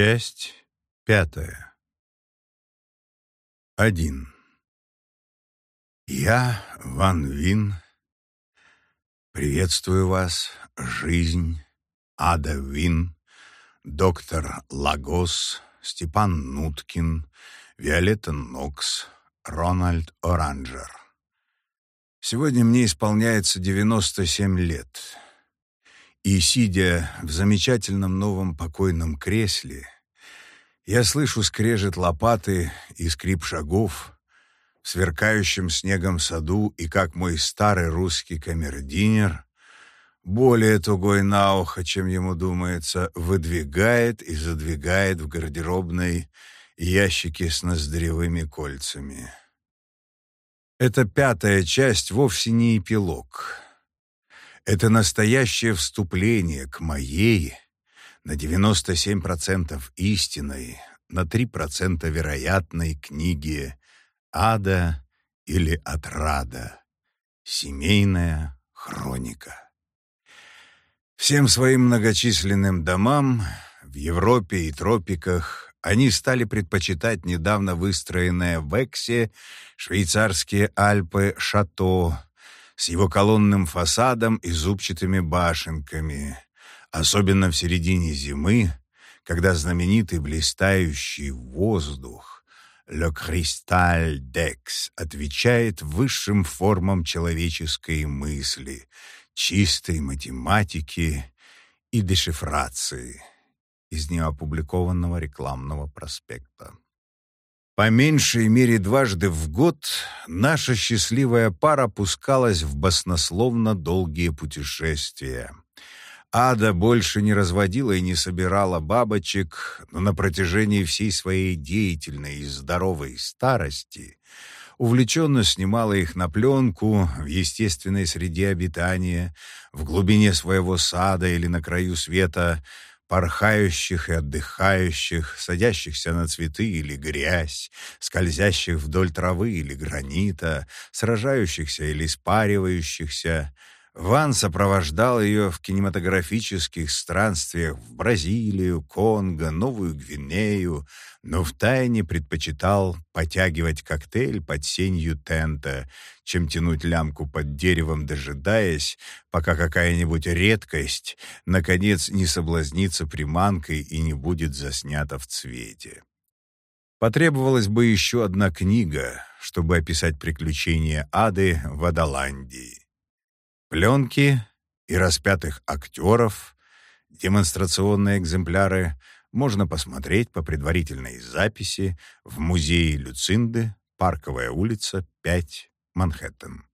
Часть пятая. Один. Я, Ван Вин, приветствую вас, жизнь, Ада Вин, доктор Лагос, Степан Нуткин, Виолетта Нокс, Рональд Оранжер. Сегодня мне исполняется 97 лет. И, сидя в замечательном новом покойном кресле, я слышу скрежет лопаты и скрип шагов в сверкающем снегом саду, и как мой старый русский камердинер, более тугой на ухо, чем ему думается, выдвигает и задвигает в гардеробной ящики с ноздревыми кольцами. Эта пятая часть вовсе не эпилог — это настоящее вступление к моей, на 97% истинной, на 3% вероятной книге «Ада» или «Отрада. Семейная хроника». Всем своим многочисленным домам в Европе и тропиках они стали предпочитать недавно выстроенное в Эксе швейцарские Альпы шато с его колонным фасадом и зубчатыми башенками, особенно в середине зимы, когда знаменитый блистающий воздух «Le Cristal Dex» отвечает высшим формам человеческой мысли, чистой математики и дешифрации из неопубликованного рекламного проспекта. По меньшей мере дважды в год наша счастливая пара пускалась в баснословно долгие путешествия. Ада больше не разводила и не собирала бабочек, но на протяжении всей своей деятельной и здоровой старости увлеченно снимала их на пленку в естественной среде обитания, в глубине своего сада или на краю света, порхающих и отдыхающих, садящихся на цветы или грязь, скользящих вдоль травы или гранита, сражающихся или спаривающихся. Ван сопровождал ее в кинематографических странствиях в Бразилию, Конго, Новую Гвинею, но втайне предпочитал потягивать коктейль под сенью тента, чем тянуть лямку под деревом, дожидаясь, пока какая-нибудь редкость, наконец, не соблазнится приманкой и не будет заснята в цвете. Потребовалась бы еще одна книга, чтобы описать приключения Ады в Адаландии. Пленки и распятых актеров, демонстрационные экземпляры — можно посмотреть по предварительной записи в музее Люцинды, Парковая улица, 5, Манхэттен.